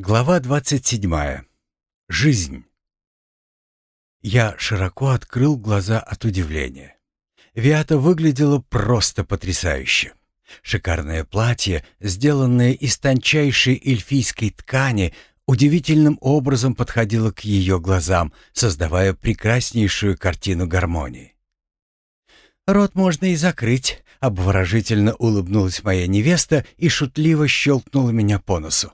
Глава 27. Жизнь. Я широко открыл глаза от удивления. Виата выглядела просто потрясающе. Шикарное платье, сделанное из тончайшей эльфийской ткани, удивительным образом подходило к ее глазам, создавая прекраснейшую картину гармонии. «Рот можно и закрыть», — обворожительно улыбнулась моя невеста и шутливо щелкнула меня по носу.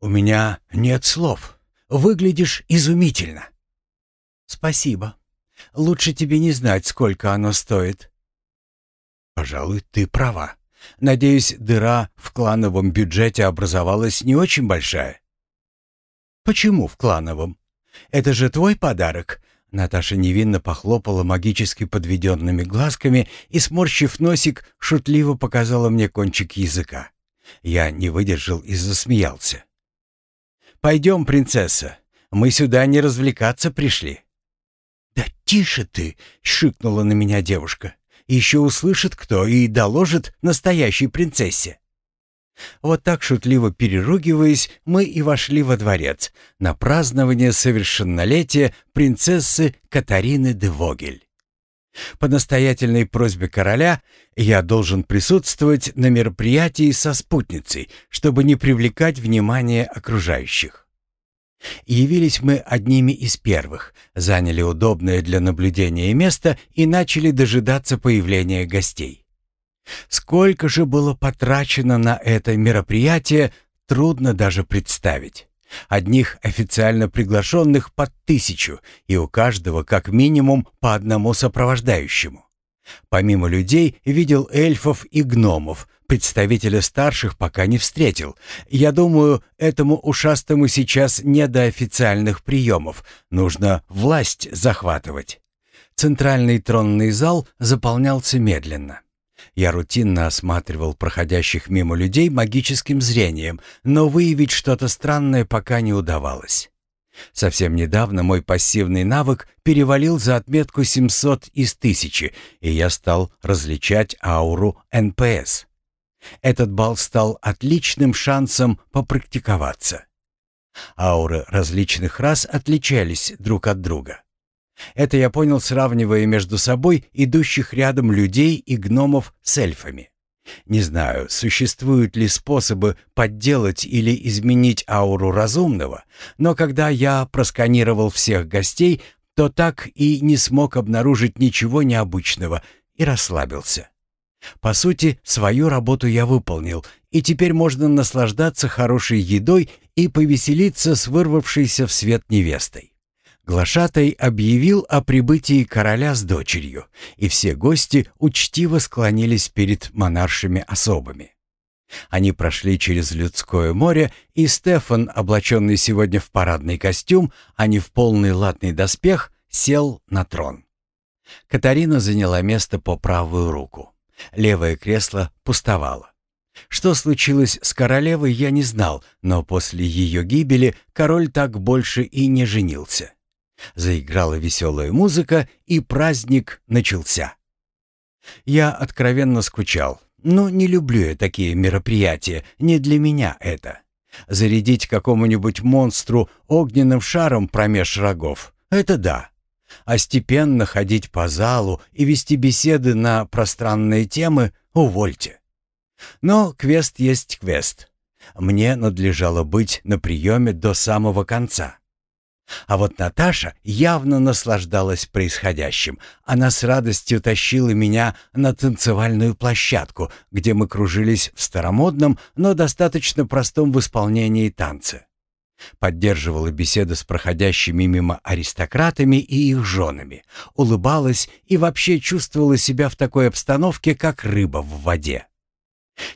«У меня нет слов. Выглядишь изумительно». «Спасибо. Лучше тебе не знать, сколько оно стоит». «Пожалуй, ты права. Надеюсь, дыра в клановом бюджете образовалась не очень большая». «Почему в клановом? Это же твой подарок». Наташа невинно похлопала магически подведенными глазками и, сморщив носик, шутливо показала мне кончик языка. Я не выдержал и засмеялся. «Пойдем, принцесса, мы сюда не развлекаться пришли». «Да тише ты!» — шикнула на меня девушка. «Еще услышит кто и доложит настоящей принцессе». Вот так шутливо переругиваясь, мы и вошли во дворец на празднование совершеннолетия принцессы Катарины де Вогель. По настоятельной просьбе короля я должен присутствовать на мероприятии со спутницей, чтобы не привлекать внимание окружающих. Явились мы одними из первых, заняли удобное для наблюдения место и начали дожидаться появления гостей. Сколько же было потрачено на это мероприятие, трудно даже представить. Одних официально приглашенных под тысячу, и у каждого как минимум по одному сопровождающему. Помимо людей видел эльфов и гномов, представителя старших пока не встретил. Я думаю, этому ушастому сейчас не до официальных приемов, нужно власть захватывать. Центральный тронный зал заполнялся медленно. Я рутинно осматривал проходящих мимо людей магическим зрением, но выявить что-то странное пока не удавалось. Совсем недавно мой пассивный навык перевалил за отметку 700 из 1000, и я стал различать ауру НПС. Этот бал стал отличным шансом попрактиковаться. Ауры различных рас отличались друг от друга. Это я понял, сравнивая между собой идущих рядом людей и гномов с эльфами. Не знаю, существуют ли способы подделать или изменить ауру разумного, но когда я просканировал всех гостей, то так и не смог обнаружить ничего необычного и расслабился. По сути, свою работу я выполнил, и теперь можно наслаждаться хорошей едой и повеселиться с вырвавшейся в свет невестой. Глашатай объявил о прибытии короля с дочерью, и все гости учтиво склонились перед монаршими особами. Они прошли через людское море, и Стефан, облаченный сегодня в парадный костюм, а не в полный латный доспех, сел на трон. Катарина заняла место по правую руку. Левое кресло пустовало. Что случилось с королевой, я не знал, но после ее гибели король так больше и не женился. Заиграла веселая музыка, и праздник начался. Я откровенно скучал, но не люблю я такие мероприятия, не для меня это. Зарядить какому-нибудь монстру огненным шаром промеж рогов — это да. А степенно ходить по залу и вести беседы на пространные темы — увольте. Но квест есть квест. Мне надлежало быть на приеме до самого конца. А вот Наташа явно наслаждалась происходящим. Она с радостью тащила меня на танцевальную площадку, где мы кружились в старомодном, но достаточно простом в исполнении танце. Поддерживала беседы с проходящими мимо аристократами и их женами, улыбалась и вообще чувствовала себя в такой обстановке, как рыба в воде.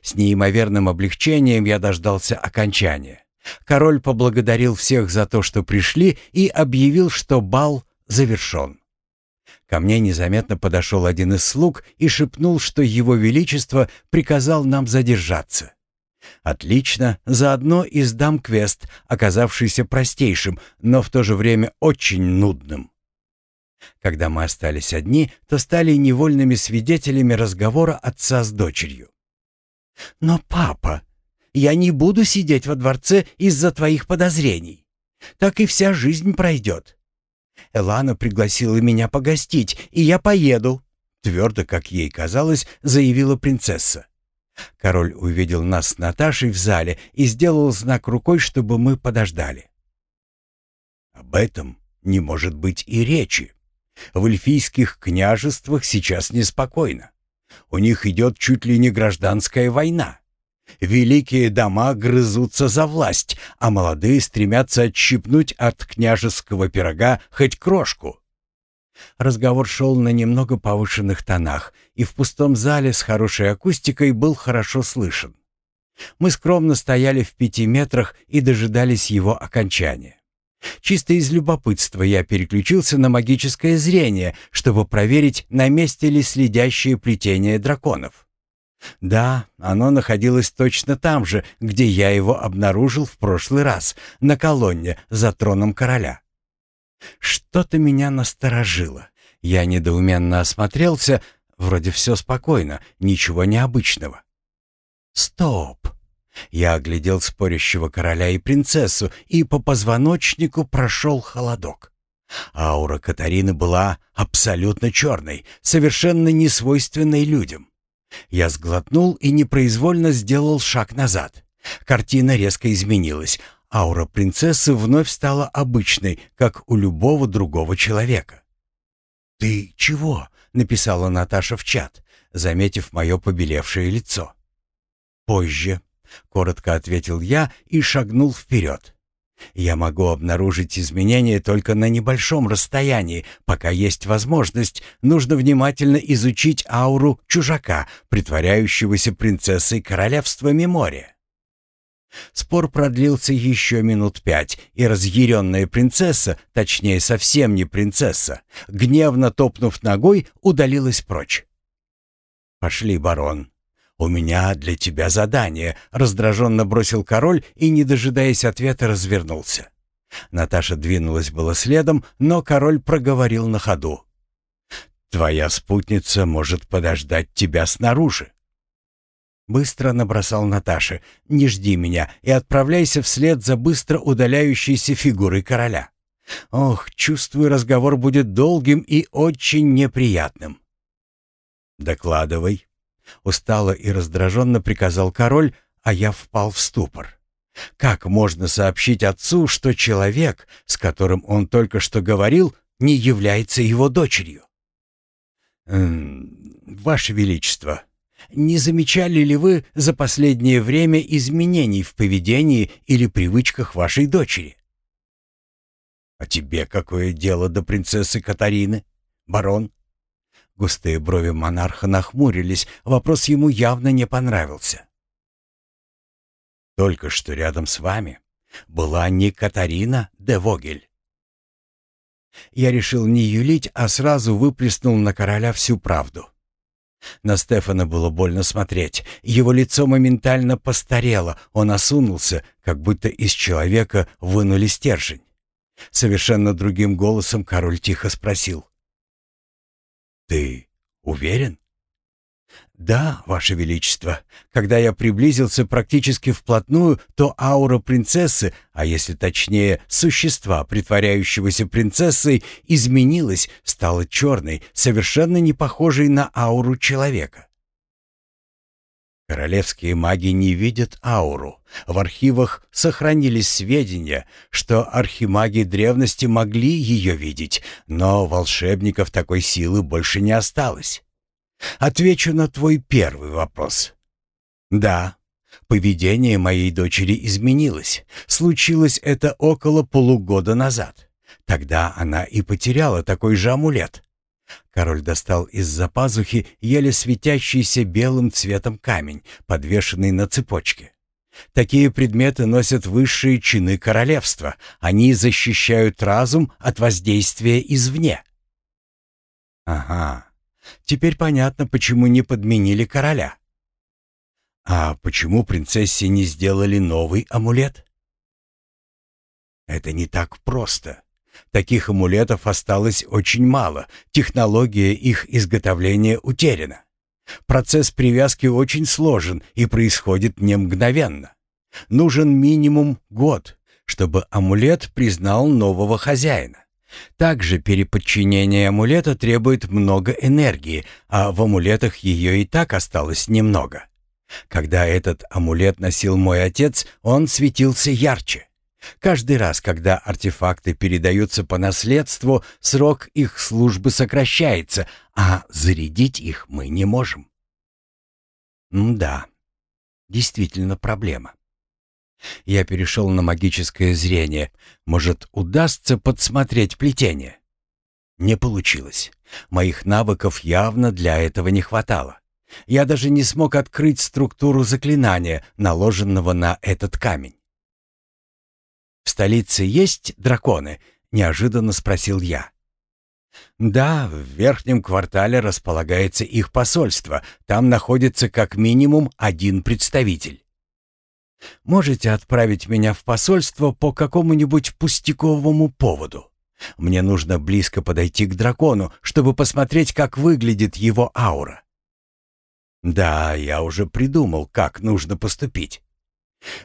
С неимоверным облегчением я дождался окончания. Король поблагодарил всех за то, что пришли, и объявил, что бал завершен. Ко мне незаметно подошел один из слуг и шепнул, что его величество приказал нам задержаться. Отлично, заодно и сдам квест, оказавшийся простейшим, но в то же время очень нудным. Когда мы остались одни, то стали невольными свидетелями разговора отца с дочерью. «Но папа, я не буду сидеть во дворце из-за твоих подозрений. Так и вся жизнь пройдет. Элана пригласила меня погостить, и я поеду», — твердо, как ей казалось, заявила принцесса. Король увидел нас с Наташей в зале и сделал знак рукой, чтобы мы подождали. «Об этом не может быть и речи. В эльфийских княжествах сейчас неспокойно. У них идет чуть ли не гражданская война. Великие дома грызутся за власть, а молодые стремятся отщипнуть от княжеского пирога хоть крошку. Разговор шел на немного повышенных тонах, и в пустом зале с хорошей акустикой был хорошо слышен. Мы скромно стояли в пяти метрах и дожидались его окончания. Чисто из любопытства я переключился на магическое зрение, чтобы проверить, на месте ли следящее плетение драконов. Да, оно находилось точно там же, где я его обнаружил в прошлый раз, на колонне за троном короля. Что-то меня насторожило. Я недоуменно осмотрелся, вроде все спокойно, ничего необычного. Стоп! Я оглядел спорящего короля и принцессу, и по позвоночнику прошел холодок. Аура Катарины была абсолютно черной, совершенно несвойственной людям. Я сглотнул и непроизвольно сделал шаг назад. Картина резко изменилась. Аура принцессы вновь стала обычной, как у любого другого человека. «Ты чего?» — написала Наташа в чат, заметив мое побелевшее лицо. «Позже», — коротко ответил я и шагнул вперед. Я могу обнаружить изменения только на небольшом расстоянии. Пока есть возможность, нужно внимательно изучить ауру чужака, притворяющегося принцессой королевства Мемория. Спор продлился еще минут пять, и разъяренная принцесса, точнее совсем не принцесса, гневно топнув ногой, удалилась прочь. «Пошли, барон», «У меня для тебя задание», — раздраженно бросил король и, не дожидаясь ответа, развернулся. Наташа двинулась было следом, но король проговорил на ходу. «Твоя спутница может подождать тебя снаружи». Быстро набросал Наташе «Не жди меня» и отправляйся вслед за быстро удаляющейся фигурой короля. Ох, чувствую, разговор будет долгим и очень неприятным. «Докладывай», Устало и раздраженно приказал король, а я впал в ступор. Как можно сообщить отцу, что человек, с которым он только что говорил, не является его дочерью? «Эм, «Ваше Величество, не замечали ли вы за последнее время изменений в поведении или привычках вашей дочери?» «А тебе какое дело до принцессы Катарины, барон?» Густые брови монарха нахмурились, вопрос ему явно не понравился. «Только что рядом с вами была не Катарина де Вогель». Я решил не юлить, а сразу выплеснул на короля всю правду. На Стефана было больно смотреть. Его лицо моментально постарело, он осунулся, как будто из человека вынули стержень. Совершенно другим голосом король тихо спросил. «Ты уверен?» «Да, Ваше Величество. Когда я приблизился практически вплотную, то аура принцессы, а если точнее, существа, притворяющегося принцессой, изменилась, стала черной, совершенно не похожей на ауру человека. Королевские маги не видят ауру. В архивах сохранились сведения, что архимаги древности могли ее видеть, но волшебников такой силы больше не осталось. Отвечу на твой первый вопрос. Да, поведение моей дочери изменилось. Случилось это около полугода назад. Тогда она и потеряла такой же амулет. Король достал из-за пазухи еле светящийся белым цветом камень, подвешенный на цепочке. Такие предметы носят высшие чины королевства. Они защищают разум от воздействия извне. Ага. Теперь понятно, почему не подменили короля. А почему принцессе не сделали новый амулет? Это не так просто. Таких амулетов осталось очень мало, технология их изготовления утеряна. Процесс привязки очень сложен и происходит не мгновенно. Нужен минимум год, чтобы амулет признал нового хозяина. Также переподчинение амулета требует много энергии, а в амулетах ее и так осталось немного. Когда этот амулет носил мой отец, он светился ярче. Каждый раз, когда артефакты передаются по наследству, срок их службы сокращается, а зарядить их мы не можем. М да, действительно проблема. Я перешел на магическое зрение. Может, удастся подсмотреть плетение? Не получилось. Моих навыков явно для этого не хватало. Я даже не смог открыть структуру заклинания, наложенного на этот камень. «В столице есть драконы?» — неожиданно спросил я. «Да, в верхнем квартале располагается их посольство. Там находится как минимум один представитель. Можете отправить меня в посольство по какому-нибудь пустяковому поводу? Мне нужно близко подойти к дракону, чтобы посмотреть, как выглядит его аура». «Да, я уже придумал, как нужно поступить.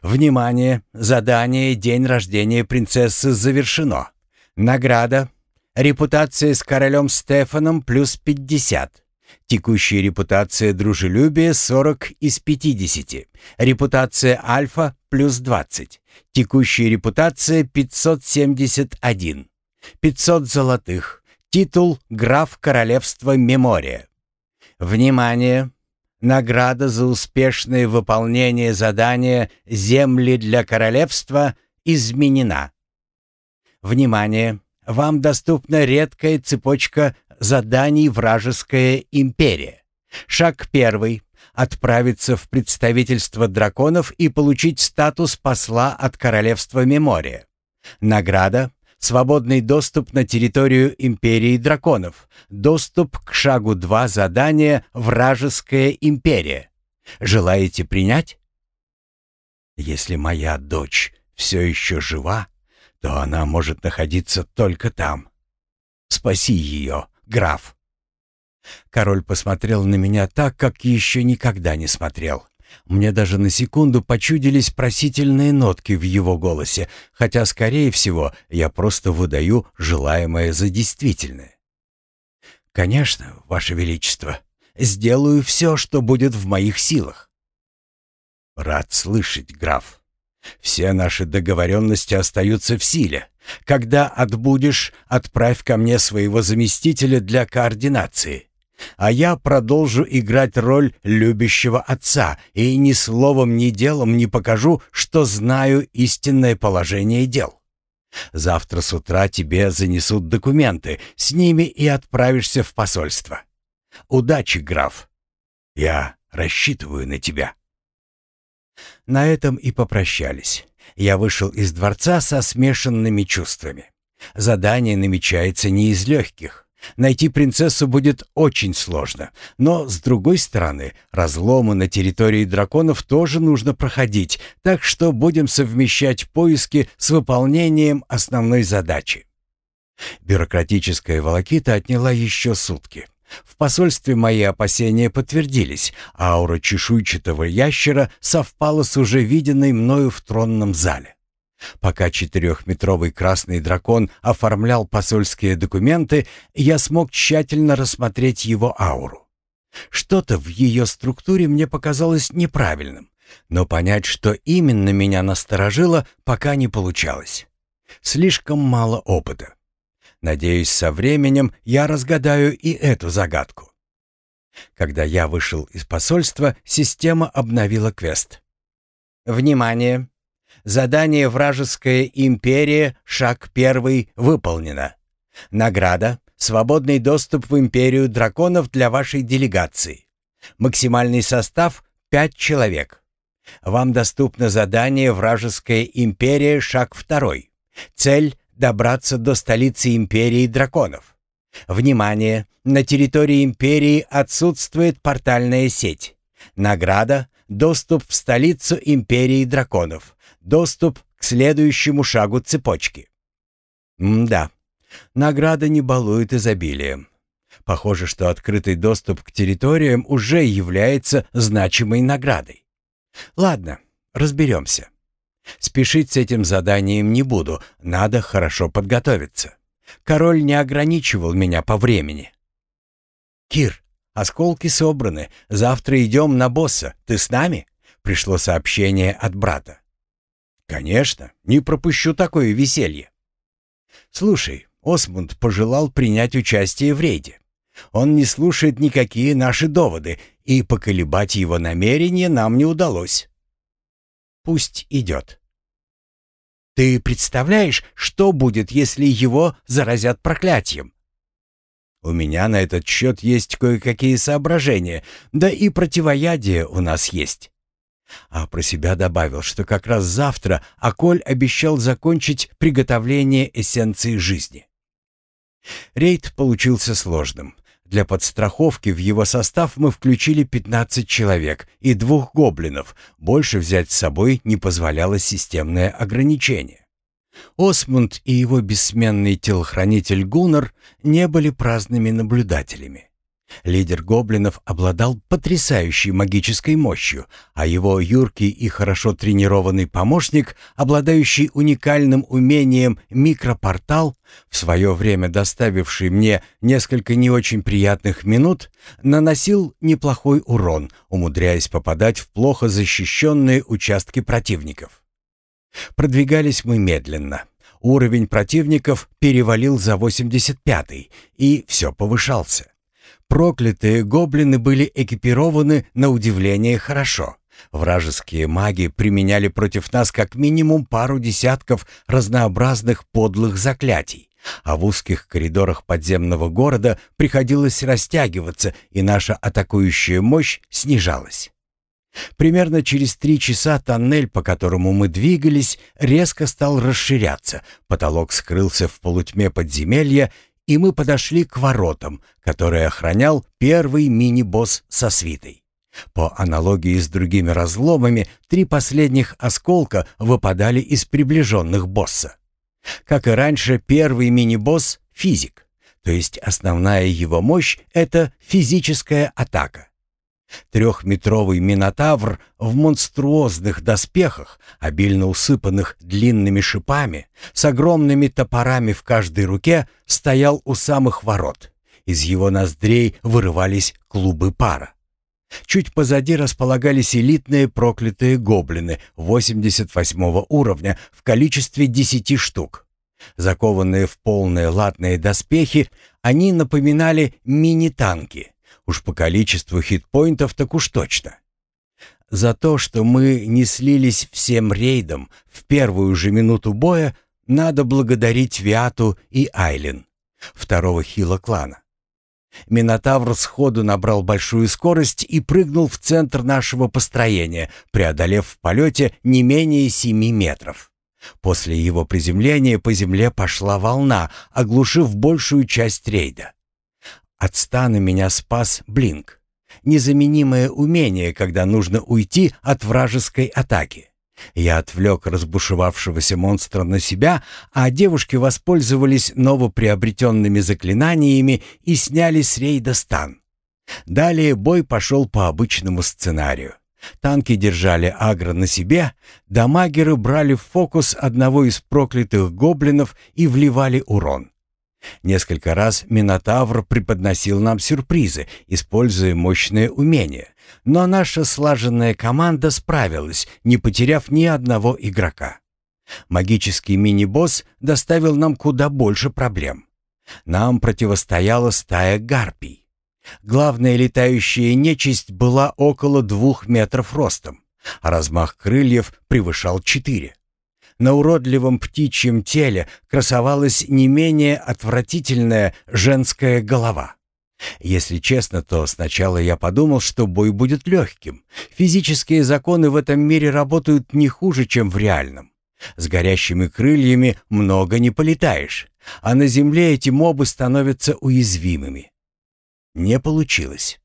Внимание! Задание «День рождения принцессы» завершено. Награда. Репутация с королем Стефаном плюс 50. Текущая репутация дружелюбия 40 из 50. Репутация альфа плюс 20. Текущая репутация 571. 500 золотых. Титул граф королевства Мемория. Внимание! Награда за успешное выполнение задания «Земли для королевства» изменена. Внимание! Вам доступна редкая цепочка заданий «Вражеская империя». Шаг первый. Отправиться в представительство драконов и получить статус посла от королевства Мемория. Награда Свободный доступ на территорию Империи Драконов. Доступ к шагу 2 задания «Вражеская империя». Желаете принять? Если моя дочь все еще жива, то она может находиться только там. Спаси ее, граф. Король посмотрел на меня так, как еще никогда не смотрел. Мне даже на секунду почудились просительные нотки в его голосе, хотя, скорее всего, я просто выдаю желаемое за действительное. «Конечно, Ваше Величество, сделаю все, что будет в моих силах». «Рад слышать, граф. Все наши договоренности остаются в силе. Когда отбудешь, отправь ко мне своего заместителя для координации а я продолжу играть роль любящего отца и ни словом, ни делом не покажу, что знаю истинное положение дел. Завтра с утра тебе занесут документы, с ними и отправишься в посольство. Удачи, граф. Я рассчитываю на тебя. На этом и попрощались. Я вышел из дворца со смешанными чувствами. Задание намечается не из легких. Найти принцессу будет очень сложно. Но, с другой стороны, разломы на территории драконов тоже нужно проходить, так что будем совмещать поиски с выполнением основной задачи. Бюрократическая волокита отняла еще сутки. В посольстве мои опасения подтвердились. Аура чешуйчатого ящера совпала с уже виденной мною в тронном зале. Пока четырехметровый красный дракон оформлял посольские документы, я смог тщательно рассмотреть его ауру. Что-то в ее структуре мне показалось неправильным, но понять, что именно меня насторожило, пока не получалось. Слишком мало опыта. Надеюсь, со временем я разгадаю и эту загадку. Когда я вышел из посольства, система обновила квест. «Внимание! Задание «Вражеская империя», шаг первый, выполнено. Награда — свободный доступ в империю драконов для вашей делегации. Максимальный состав — пять человек. Вам доступно задание «Вражеская империя», шаг второй. Цель — добраться до столицы империи драконов. Внимание! На территории империи отсутствует портальная сеть. Награда — доступ в столицу империи драконов. Доступ к следующему шагу цепочки. М-да, награда не балует изобилием. Похоже, что открытый доступ к территориям уже является значимой наградой. Ладно, разберемся. Спешить с этим заданием не буду, надо хорошо подготовиться. Король не ограничивал меня по времени. «Кир, осколки собраны, завтра идем на босса, ты с нами?» Пришло сообщение от брата. «Конечно, не пропущу такое веселье». «Слушай, Осмунд пожелал принять участие в рейде. Он не слушает никакие наши доводы, и поколебать его намерения нам не удалось. Пусть идет. Ты представляешь, что будет, если его заразят проклятием? У меня на этот счет есть кое-какие соображения, да и противоядие у нас есть. А про себя добавил, что как раз завтра Аколь обещал закончить приготовление эссенции жизни. Рейд получился сложным. Для подстраховки в его состав мы включили 15 человек и двух гоблинов. Больше взять с собой не позволяло системное ограничение. Осмунд и его бессменный телохранитель Гуннар не были праздными наблюдателями. Лидер гоблинов обладал потрясающей магической мощью, а его юркий и хорошо тренированный помощник, обладающий уникальным умением микропортал, в свое время доставивший мне несколько не очень приятных минут, наносил неплохой урон, умудряясь попадать в плохо защищенные участки противников. Продвигались мы медленно. Уровень противников перевалил за 85-й, и все повышался. Проклятые гоблины были экипированы на удивление хорошо. Вражеские маги применяли против нас как минимум пару десятков разнообразных подлых заклятий, а в узких коридорах подземного города приходилось растягиваться, и наша атакующая мощь снижалась. Примерно через три часа тоннель, по которому мы двигались, резко стал расширяться, потолок скрылся в полутьме подземелья, и мы подошли к воротам, которые охранял первый мини-босс со свитой. По аналогии с другими разломами, три последних осколка выпадали из приближенных босса. Как и раньше, первый мини-босс — физик, то есть основная его мощь — это физическая атака. Трехметровый минотавр в монструозных доспехах, обильно усыпанных длинными шипами, с огромными топорами в каждой руке, стоял у самых ворот. Из его ноздрей вырывались клубы пара. Чуть позади располагались элитные проклятые гоблины 88 уровня в количестве 10 штук. Закованные в полные латные доспехи, они напоминали мини-танки, Уж по количеству хитпоинтов так уж точно. За то, что мы не слились всем рейдом в первую же минуту боя, надо благодарить Виату и Айлин, второго хила клана. Минотавр сходу набрал большую скорость и прыгнул в центр нашего построения, преодолев в полете не менее семи метров. После его приземления по земле пошла волна, оглушив большую часть рейда. От стана меня спас блинк. Незаменимое умение, когда нужно уйти от вражеской атаки. Я отвлек разбушевавшегося монстра на себя, а девушки воспользовались новоприобретенными заклинаниями и сняли с рейда стан. Далее бой пошел по обычному сценарию. Танки держали агро на себе, дамагеры брали в фокус одного из проклятых гоблинов и вливали урон. Несколько раз Минотавр преподносил нам сюрпризы, используя мощное умение, но наша слаженная команда справилась, не потеряв ни одного игрока. Магический мини-босс доставил нам куда больше проблем. Нам противостояла стая гарпий. Главная летающая нечисть была около двух метров ростом, а размах крыльев превышал четыре. На уродливом птичьем теле красовалась не менее отвратительная женская голова. Если честно, то сначала я подумал, что бой будет легким. Физические законы в этом мире работают не хуже, чем в реальном. С горящими крыльями много не полетаешь, а на земле эти мобы становятся уязвимыми. Не получилось.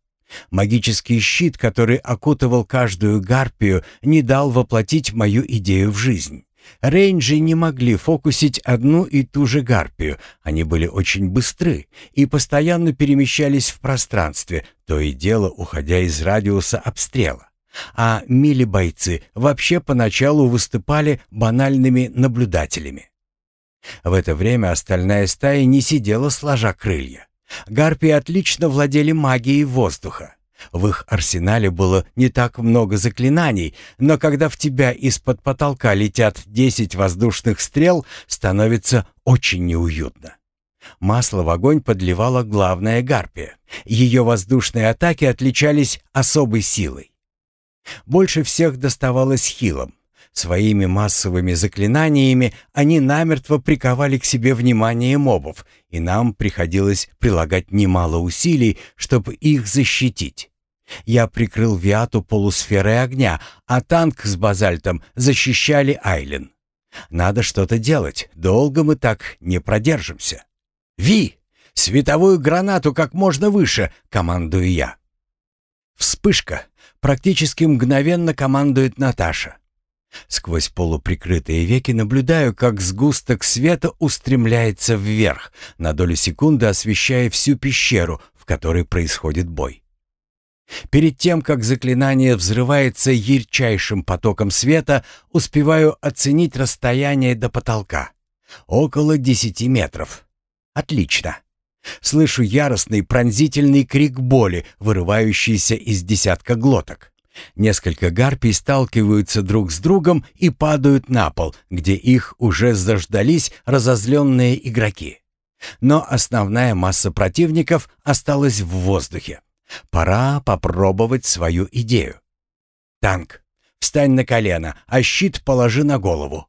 Магический щит, который окутывал каждую гарпию, не дал воплотить мою идею в жизнь. Рейнджи не могли фокусить одну и ту же гарпию, они были очень быстры и постоянно перемещались в пространстве, то и дело уходя из радиуса обстрела. а мили-бойцы вообще поначалу выступали банальными наблюдателями. В это время остальная стая не сидела сложа крылья. Гарпии отлично владели магией воздуха. В их арсенале было не так много заклинаний, но когда в тебя из-под потолка летят десять воздушных стрел, становится очень неуютно. Масло в огонь подливала главная гарпия. Ее воздушные атаки отличались особой силой. Больше всех доставалось хилам. Своими массовыми заклинаниями они намертво приковали к себе внимание мобов, и нам приходилось прилагать немало усилий, чтобы их защитить. Я прикрыл Виату полусферой огня, а танк с базальтом защищали Айлен. Надо что-то делать, долго мы так не продержимся. «Ви! Световую гранату как можно выше!» — командую я. Вспышка. Практически мгновенно командует Наташа. Сквозь полуприкрытые веки наблюдаю, как сгусток света устремляется вверх, на долю секунды освещая всю пещеру, в которой происходит бой. Перед тем, как заклинание взрывается ярчайшим потоком света, успеваю оценить расстояние до потолка. Около десяти метров. Отлично. Слышу яростный пронзительный крик боли, вырывающийся из десятка глоток. Несколько гарпий сталкиваются друг с другом и падают на пол, где их уже заждались разозленные игроки. Но основная масса противников осталась в воздухе. Пора попробовать свою идею. «Танк, встань на колено, а щит положи на голову».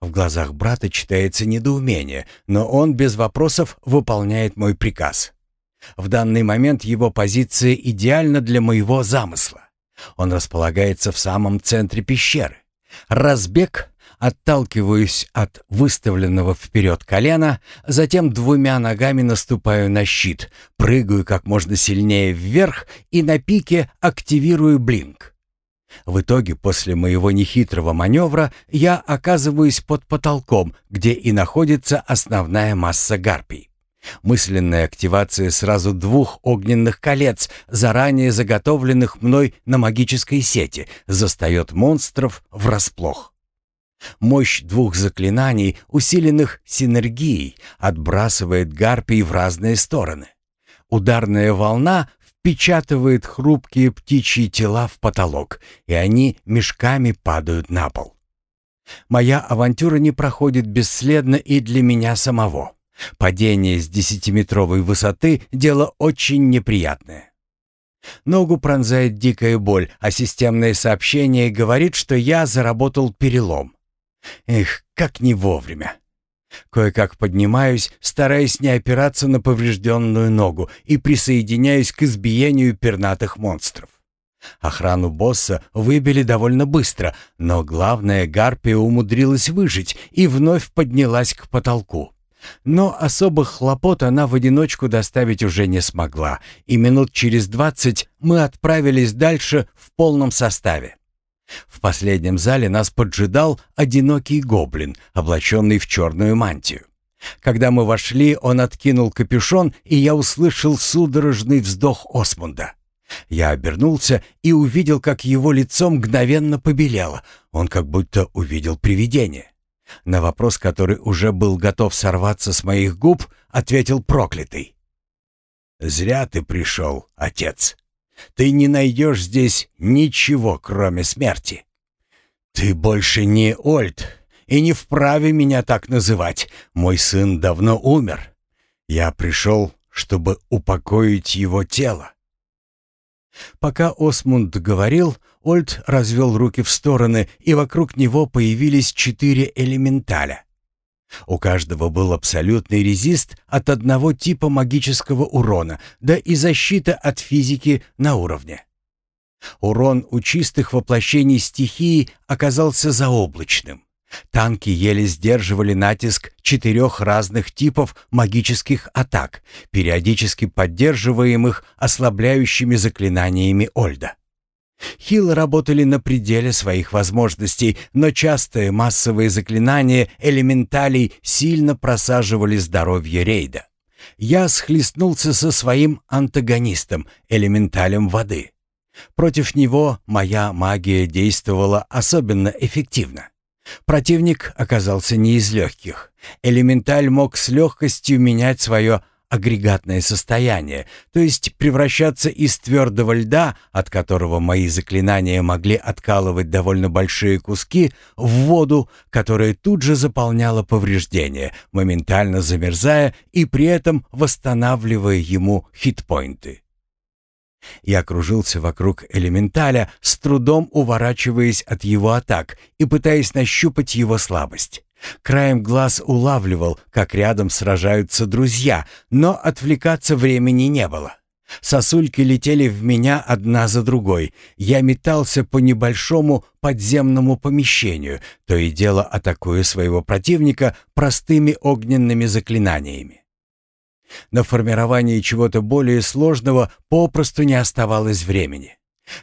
В глазах брата читается недоумение, но он без вопросов выполняет мой приказ. В данный момент его позиция идеальна для моего замысла. Он располагается в самом центре пещеры. Разбег, отталкиваюсь от выставленного вперед колена, затем двумя ногами наступаю на щит, прыгаю как можно сильнее вверх и на пике активирую блинк. В итоге, после моего нехитрого маневра, я оказываюсь под потолком, где и находится основная масса гарпий. Мысленная активация сразу двух огненных колец, заранее заготовленных мной на магической сети, застает монстров врасплох. Мощь двух заклинаний, усиленных синергией, отбрасывает гарпий в разные стороны. Ударная волна впечатывает хрупкие птичьи тела в потолок, и они мешками падают на пол. Моя авантюра не проходит бесследно и для меня самого. Падение с десятиметровой высоты — дело очень неприятное. Ногу пронзает дикая боль, а системное сообщение говорит, что я заработал перелом. Эх, как не вовремя. Кое-как поднимаюсь, стараясь не опираться на поврежденную ногу и присоединяюсь к избиению пернатых монстров. Охрану босса выбили довольно быстро, но главная гарпия умудрилась выжить и вновь поднялась к потолку. Но особых хлопот она в одиночку доставить уже не смогла, и минут через двадцать мы отправились дальше в полном составе. В последнем зале нас поджидал одинокий гоблин, облаченный в черную мантию. Когда мы вошли, он откинул капюшон, и я услышал судорожный вздох Осмунда. Я обернулся и увидел, как его лицо мгновенно побелело. Он как будто увидел привидение. На вопрос, который уже был готов сорваться с моих губ, ответил проклятый. «Зря ты пришел, отец. Ты не найдешь здесь ничего, кроме смерти. Ты больше не Ольд и не вправе меня так называть. Мой сын давно умер. Я пришел, чтобы упокоить его тело. Пока Осмунд говорил, Ольд развел руки в стороны, и вокруг него появились четыре элементаля. У каждого был абсолютный резист от одного типа магического урона, да и защита от физики на уровне. Урон у чистых воплощений стихии оказался заоблачным. Танки еле сдерживали натиск четырех разных типов магических атак, периодически поддерживаемых ослабляющими заклинаниями Ольда. Хилы работали на пределе своих возможностей, но частые массовые заклинания элементалей сильно просаживали здоровье рейда. Я схлестнулся со своим антагонистом, элементалем воды. Против него моя магия действовала особенно эффективно. Противник оказался не из легких. Элементаль мог с легкостью менять свое агрегатное состояние, то есть превращаться из твердого льда, от которого мои заклинания могли откалывать довольно большие куски, в воду, которая тут же заполняла повреждения, моментально замерзая и при этом восстанавливая ему хитпоинты. Я кружился вокруг элементаля, с трудом уворачиваясь от его атак и пытаясь нащупать его слабость. Краем глаз улавливал, как рядом сражаются друзья, но отвлекаться времени не было. Сосульки летели в меня одна за другой. Я метался по небольшому подземному помещению, то и дело атакуя своего противника простыми огненными заклинаниями. На формирование чего-то более сложного попросту не оставалось времени.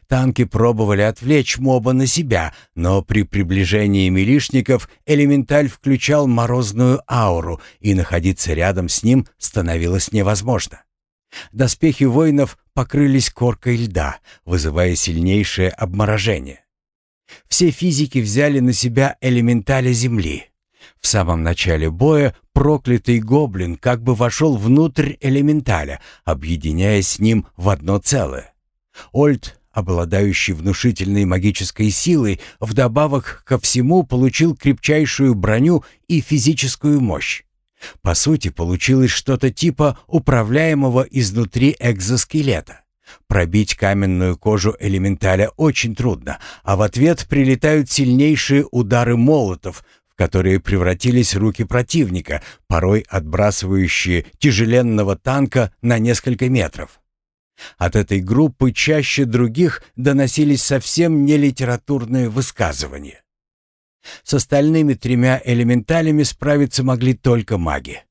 Танки пробовали отвлечь моба на себя, но при приближении милишников элементаль включал морозную ауру, и находиться рядом с ним становилось невозможно. Доспехи воинов покрылись коркой льда, вызывая сильнейшее обморожение. Все физики взяли на себя элементали Земли. В самом начале боя проклятый гоблин как бы вошел внутрь элементаля, объединяясь с ним в одно целое. Ольд, обладающий внушительной магической силой, вдобавок ко всему получил крепчайшую броню и физическую мощь. По сути, получилось что-то типа управляемого изнутри экзоскелета. Пробить каменную кожу элементаля очень трудно, а в ответ прилетают сильнейшие удары молотов, которые превратились руки противника, порой отбрасывающие тяжеленного танка на несколько метров. От этой группы чаще других доносились совсем не литературные высказывания. С остальными тремя элементалями справиться могли только маги.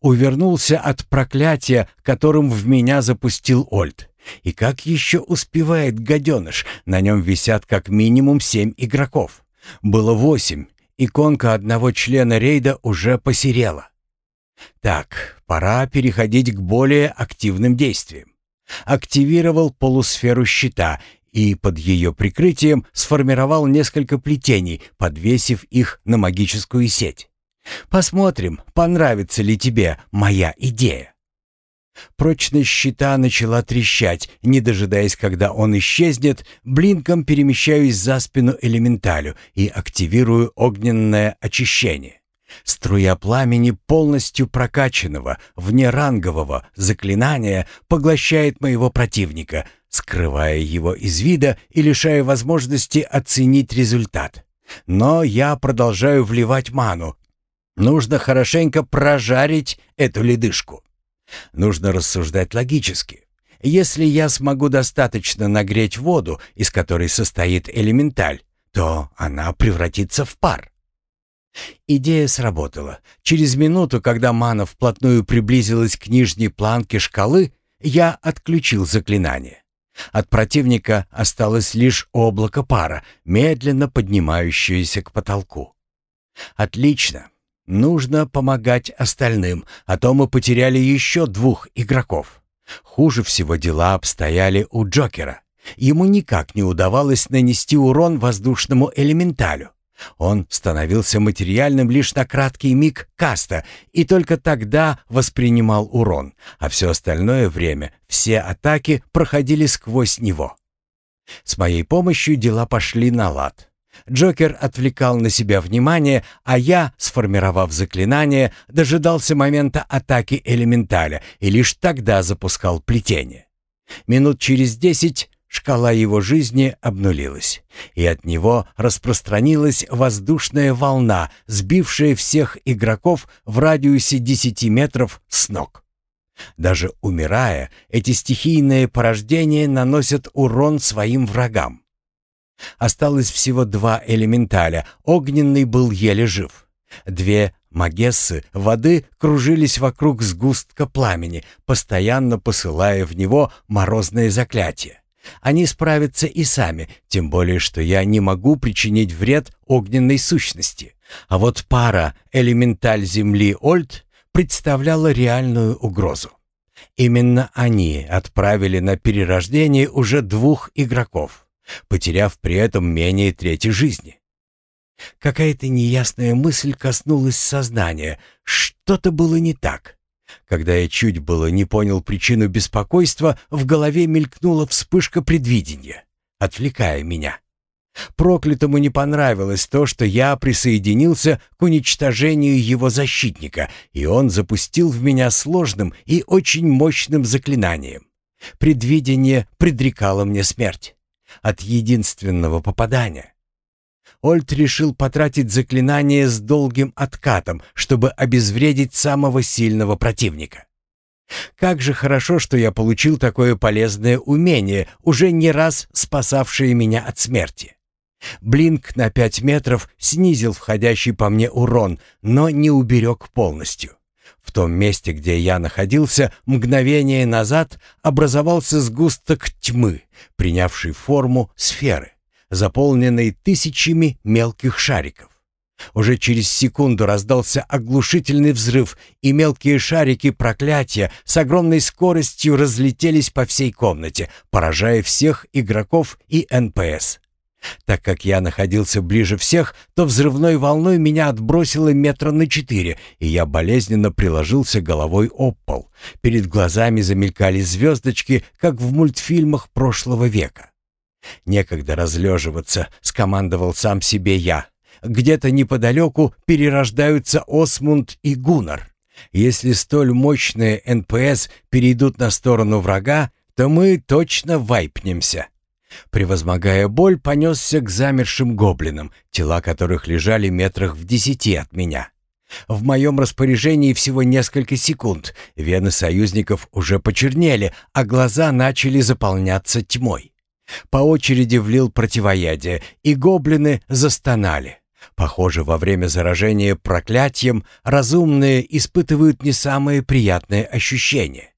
Увернулся от проклятия, которым в меня запустил Ольд. И как еще успевает гаденыш? На нем висят как минимум семь игроков. Было восемь, Иконка одного члена рейда уже посерела. Так, пора переходить к более активным действиям. Активировал полусферу щита и под ее прикрытием сформировал несколько плетений, подвесив их на магическую сеть. Посмотрим, понравится ли тебе моя идея. Прочность щита начала трещать. Не дожидаясь, когда он исчезнет, блинком перемещаюсь за спину элементалю и активирую огненное очищение. Струя пламени полностью прокачанного, внерангового заклинания поглощает моего противника, скрывая его из вида и лишая возможности оценить результат. Но я продолжаю вливать ману. Нужно хорошенько прожарить эту ледышку. Нужно рассуждать логически. Если я смогу достаточно нагреть воду, из которой состоит элементаль, то она превратится в пар. Идея сработала. Через минуту, когда мана вплотную приблизилась к нижней планке шкалы, я отключил заклинание. От противника осталось лишь облако пара, медленно поднимающееся к потолку. Отлично. Нужно помогать остальным, а то мы потеряли еще двух игроков. Хуже всего дела обстояли у Джокера. Ему никак не удавалось нанести урон воздушному элементалю. Он становился материальным лишь на краткий миг каста и только тогда воспринимал урон, а все остальное время все атаки проходили сквозь него. С моей помощью дела пошли на лад. Джокер отвлекал на себя внимание, а я, сформировав заклинание, дожидался момента атаки элементаля и лишь тогда запускал плетение. Минут через десять шкала его жизни обнулилась, и от него распространилась воздушная волна, сбившая всех игроков в радиусе десяти метров с ног. Даже умирая, эти стихийные порождения наносят урон своим врагам. Осталось всего два элементаля, огненный был еле жив. Две магессы воды кружились вокруг сгустка пламени, постоянно посылая в него морозные заклятия. Они справятся и сами, тем более что я не могу причинить вред огненной сущности. А вот пара элементаль земли Ольд представляла реальную угрозу. Именно они отправили на перерождение уже двух игроков, потеряв при этом менее трети жизни. Какая-то неясная мысль коснулась сознания. Что-то было не так. Когда я чуть было не понял причину беспокойства, в голове мелькнула вспышка предвидения, отвлекая меня. Проклятому не понравилось то, что я присоединился к уничтожению его защитника, и он запустил в меня сложным и очень мощным заклинанием. Предвидение предрекало мне смерть. От единственного попадания. Ольт решил потратить заклинание с долгим откатом, чтобы обезвредить самого сильного противника. Как же хорошо, что я получил такое полезное умение, уже не раз спасавшее меня от смерти. Блинк на пять метров снизил входящий по мне урон, но не уберег полностью. В том месте, где я находился, мгновение назад образовался сгусток тьмы, принявший форму сферы, заполненной тысячами мелких шариков. Уже через секунду раздался оглушительный взрыв, и мелкие шарики проклятия с огромной скоростью разлетелись по всей комнате, поражая всех игроков и НПС. Так как я находился ближе всех, то взрывной волной меня отбросило метра на четыре, и я болезненно приложился головой об пол. Перед глазами замелькали звездочки, как в мультфильмах прошлого века. «Некогда разлеживаться», — скомандовал сам себе я. «Где-то неподалеку перерождаются Осмунд и Гуннар. Если столь мощные НПС перейдут на сторону врага, то мы точно вайпнемся». Превозмогая боль, понесся к замершим гоблинам, тела которых лежали метрах в десяти от меня. В моем распоряжении всего несколько секунд. Вены союзников уже почернели, а глаза начали заполняться тьмой. По очереди влил противоядие, и гоблины застонали. Похоже, во время заражения проклятием разумные испытывают не самые приятные ощущения.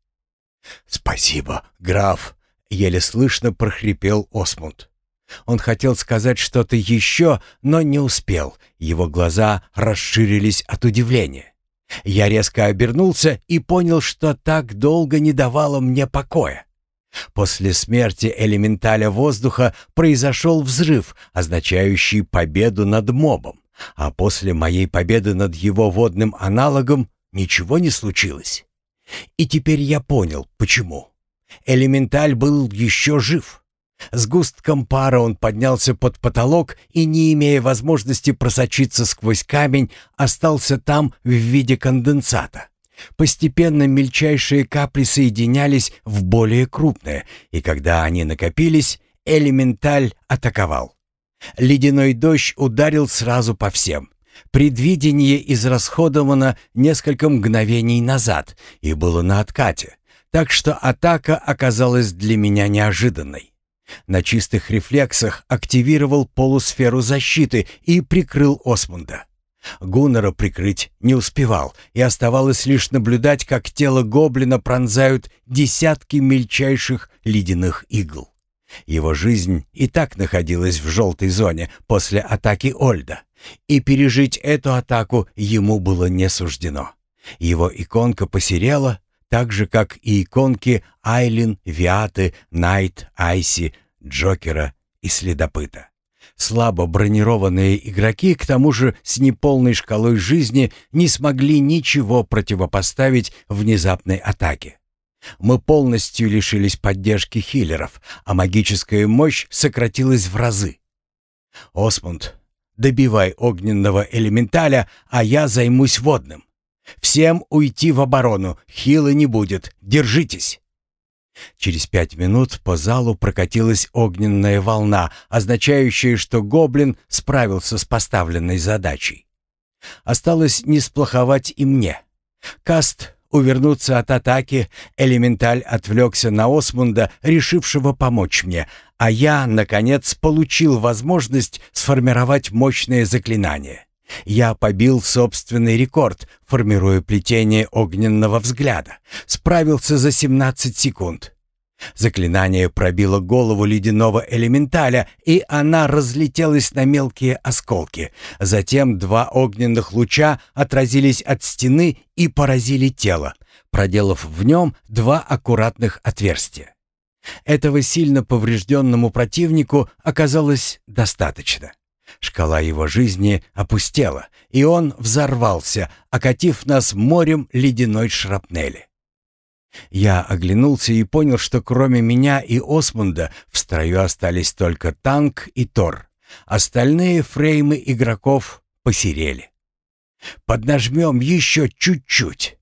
«Спасибо, граф», Еле слышно прохрипел Осмунд. Он хотел сказать что-то еще, но не успел. Его глаза расширились от удивления. Я резко обернулся и понял, что так долго не давало мне покоя. После смерти элементаля воздуха произошел взрыв, означающий победу над мобом, а после моей победы над его водным аналогом ничего не случилось. И теперь я понял, почему. Элементаль был еще жив. С густком пара он поднялся под потолок и, не имея возможности просочиться сквозь камень, остался там в виде конденсата. Постепенно мельчайшие капли соединялись в более крупные, и когда они накопились, элементаль атаковал. Ледяной дождь ударил сразу по всем. Предвидение израсходовано несколько мгновений назад и было на откате, так что атака оказалась для меня неожиданной. На чистых рефлексах активировал полусферу защиты и прикрыл Осмунда. Гуннера прикрыть не успевал, и оставалось лишь наблюдать, как тело гоблина пронзают десятки мельчайших ледяных игл. Его жизнь и так находилась в желтой зоне после атаки Ольда, и пережить эту атаку ему было не суждено. Его иконка посерела, так же, как и иконки Айлин, Виаты, Найт, Айси, Джокера и Следопыта. Слабо бронированные игроки, к тому же с неполной шкалой жизни, не смогли ничего противопоставить внезапной атаке. Мы полностью лишились поддержки хиллеров, а магическая мощь сократилась в разы. «Осмунд, добивай огненного элементаля, а я займусь водным. Всем уйти в оборону, хила не будет, держитесь!» Через пять минут по залу прокатилась огненная волна, означающая, что гоблин справился с поставленной задачей. Осталось не сплоховать и мне. Каст увернуться от атаки, элементаль отвлекся на Осмунда, решившего помочь мне, а я, наконец, получил возможность сформировать мощное заклинание. Я побил собственный рекорд, формируя плетение огненного взгляда. Справился за 17 секунд. Заклинание пробило голову ледяного элементаля, и она разлетелась на мелкие осколки. Затем два огненных луча отразились от стены и поразили тело, проделав в нем два аккуратных отверстия. Этого сильно поврежденному противнику оказалось достаточно. Шкала его жизни опустела, и он взорвался, окатив нас морем ледяной шрапнели. Я оглянулся и понял, что кроме меня и Осмунда в строю остались только танк и Тор. Остальные фреймы игроков посерели. Поднажмем еще чуть-чуть.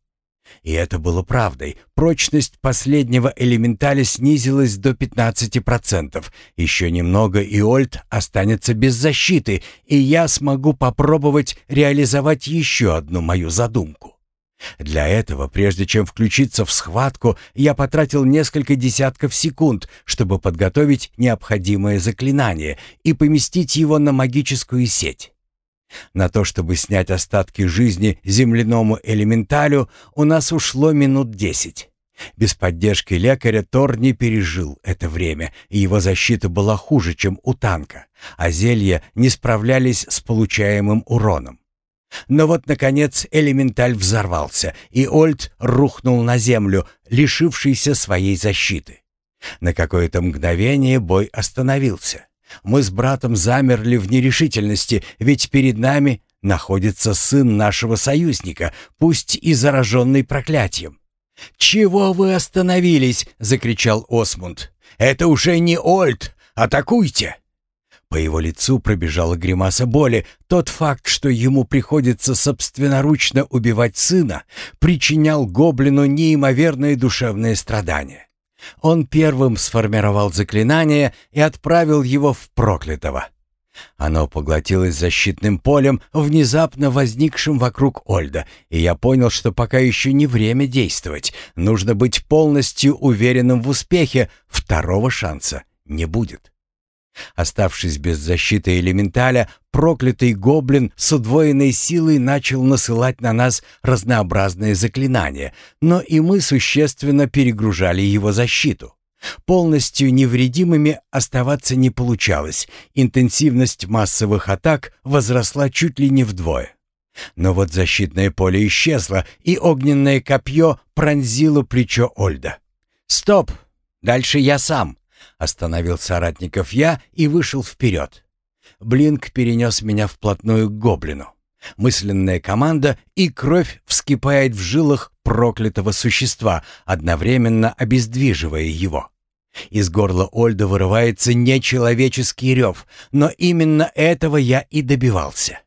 И это было правдой. Прочность последнего элементаля снизилась до 15%. Еще немного, и Ольд останется без защиты, и я смогу попробовать реализовать еще одну мою задумку. Для этого, прежде чем включиться в схватку, я потратил несколько десятков секунд, чтобы подготовить необходимое заклинание и поместить его на магическую сеть. На то, чтобы снять остатки жизни земляному элементалю, у нас ушло минут десять. Без поддержки лекаря Тор не пережил это время, и его защита была хуже, чем у танка, а зелья не справлялись с получаемым уроном. Но вот, наконец, элементаль взорвался, и Ольд рухнул на землю, лишившийся своей защиты. На какое-то мгновение бой остановился. Мы с братом замерли в нерешительности, ведь перед нами находится сын нашего союзника, пусть и зараженный проклятием. «Чего вы остановились?» — закричал Осмунд. «Это уже не Ольд! Атакуйте!» По его лицу пробежала гримаса боли. Тот факт, что ему приходится собственноручно убивать сына, причинял гоблину неимоверные душевные страдания. Он первым сформировал заклинание и отправил его в проклятого. Оно поглотилось защитным полем, внезапно возникшим вокруг Ольда, и я понял, что пока еще не время действовать. Нужно быть полностью уверенным в успехе, второго шанса не будет. Оставшись без защиты элементаля, проклятый гоблин с удвоенной силой начал насылать на нас разнообразные заклинания, но и мы существенно перегружали его защиту. Полностью невредимыми оставаться не получалось, интенсивность массовых атак возросла чуть ли не вдвое. Но вот защитное поле исчезло, и огненное копье пронзило плечо Ольда. «Стоп! Дальше я сам!» Остановил соратников я и вышел вперед. Блинк перенес меня вплотную к гоблину. Мысленная команда, и кровь вскипает в жилах проклятого существа, одновременно обездвиживая его. Из горла Ольда вырывается нечеловеческий рев, но именно этого я и добивался.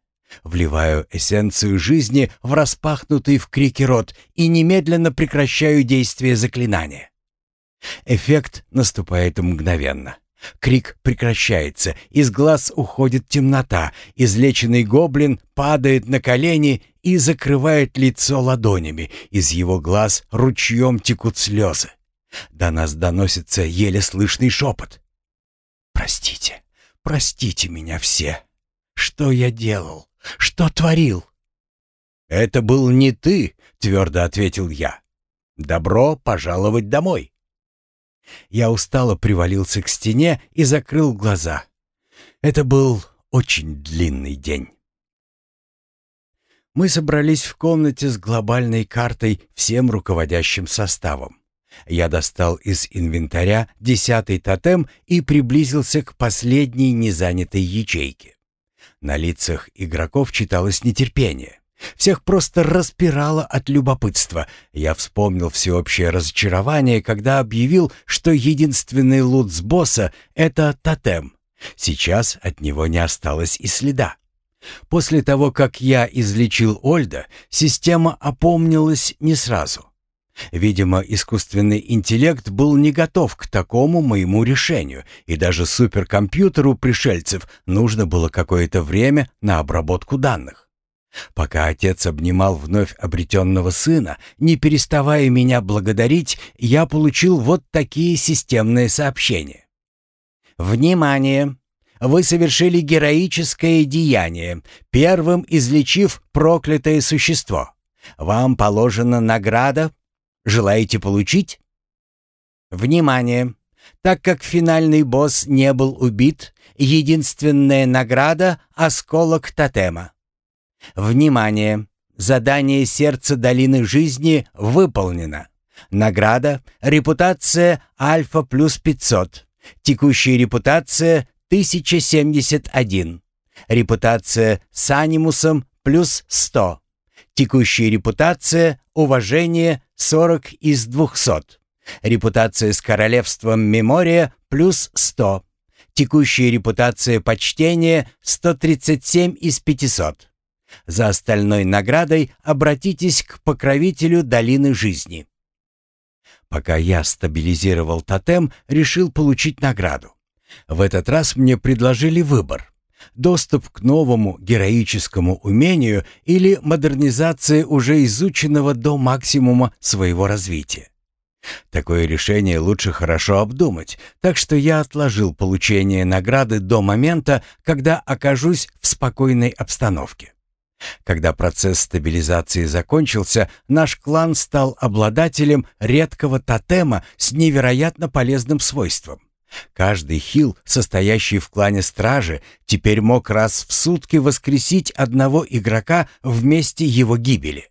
Вливаю эссенцию жизни в распахнутый в крике рот и немедленно прекращаю действие заклинания. Эффект наступает мгновенно. Крик прекращается, из глаз уходит темнота, излеченный гоблин падает на колени и закрывает лицо ладонями, из его глаз ручьем текут слезы. До нас доносится еле слышный шепот. «Простите, простите меня все. Что я делал? Что творил?» «Это был не ты», — твердо ответил я. «Добро пожаловать домой». Я устало привалился к стене и закрыл глаза. Это был очень длинный день. Мы собрались в комнате с глобальной картой всем руководящим составом. Я достал из инвентаря десятый тотем и приблизился к последней незанятой ячейке. На лицах игроков читалось нетерпение. Всех просто распирало от любопытства. Я вспомнил всеобщее разочарование, когда объявил, что единственный лут с босса — это тотем. Сейчас от него не осталось и следа. После того, как я излечил Ольда, система опомнилась не сразу. Видимо, искусственный интеллект был не готов к такому моему решению, и даже суперкомпьютеру пришельцев нужно было какое-то время на обработку данных. Пока отец обнимал вновь обретенного сына, не переставая меня благодарить, я получил вот такие системные сообщения. «Внимание! Вы совершили героическое деяние, первым излечив проклятое существо. Вам положена награда. Желаете получить?» Внимание! Так как финальный босс не был убит, единственная награда — осколок тотема. Внимание! Задание сердца долины жизни выполнено. Награда — репутация Альфа плюс 500. Текущая репутация — 1071. Репутация с анимусом плюс 100. Текущая репутация — уважение 40 из 200. Репутация с королевством Мемория плюс 100. Текущая репутация почтения 137 из 500. За остальной наградой обратитесь к покровителю долины жизни. Пока я стабилизировал тотем, решил получить награду. В этот раз мне предложили выбор. Доступ к новому героическому умению или модернизация уже изученного до максимума своего развития. Такое решение лучше хорошо обдумать, так что я отложил получение награды до момента, когда окажусь в спокойной обстановке. Когда процесс стабилизации закончился, наш клан стал обладателем редкого тотема с невероятно полезным свойством. Каждый хил, состоящий в клане стражи, теперь мог раз в сутки воскресить одного игрока в месте его гибели.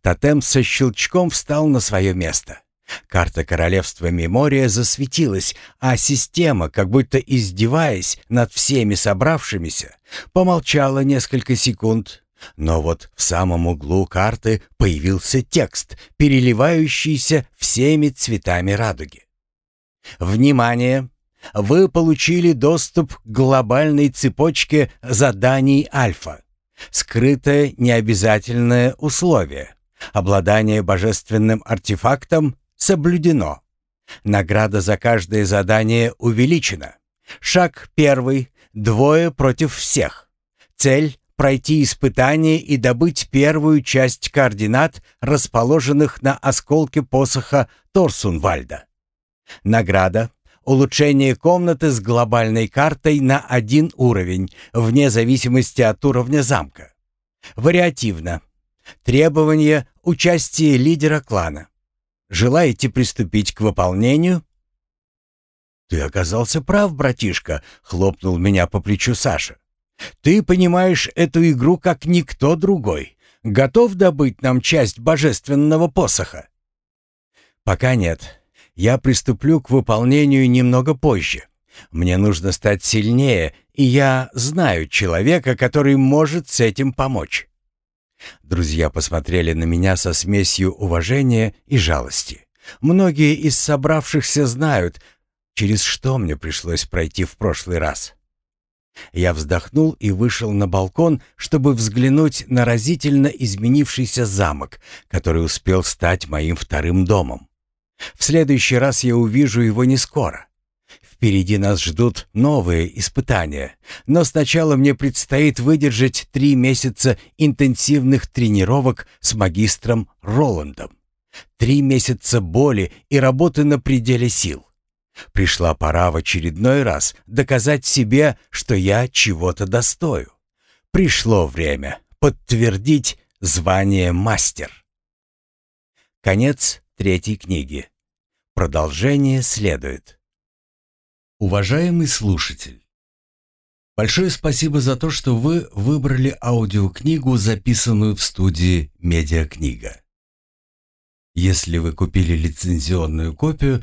Тотем со щелчком встал на свое место. Карта королевства Мемория засветилась, а система, как будто издеваясь над всеми собравшимися, помолчала несколько секунд. Но вот в самом углу карты появился текст, переливающийся всеми цветами радуги. Внимание! Вы получили доступ к глобальной цепочке заданий Альфа. Скрытое необязательное условие. Обладание божественным артефактом соблюдено. Награда за каждое задание увеличена. Шаг первый. Двое против всех. Цель — пройти испытание и добыть первую часть координат, расположенных на осколке посоха Торсунвальда. Награда — улучшение комнаты с глобальной картой на один уровень, вне зависимости от уровня замка. Вариативно. Требование — участие лидера клана. Желаете приступить к выполнению?» «Ты оказался прав, братишка», — хлопнул меня по плечу Саша. «Ты понимаешь эту игру как никто другой. Готов добыть нам часть божественного посоха?» «Пока нет. Я приступлю к выполнению немного позже. Мне нужно стать сильнее, и я знаю человека, который может с этим помочь». Друзья посмотрели на меня со смесью уважения и жалости. Многие из собравшихся знают, через что мне пришлось пройти в прошлый раз. Я вздохнул и вышел на балкон, чтобы взглянуть на разительно изменившийся замок, который успел стать моим вторым домом. В следующий раз я увижу его не скоро. Впереди нас ждут новые испытания, но сначала мне предстоит выдержать три месяца интенсивных тренировок с магистром Роландом. Три месяца боли и работы на пределе сил. Пришла пора в очередной раз доказать себе, что я чего-то достою. Пришло время подтвердить звание мастер. Конец третьей книги. Продолжение следует. Уважаемый слушатель, большое спасибо за то, что вы выбрали аудиокнигу, записанную в студии «Медиакнига». Если вы купили лицензионную копию,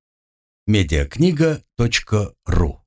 медиакнига.ру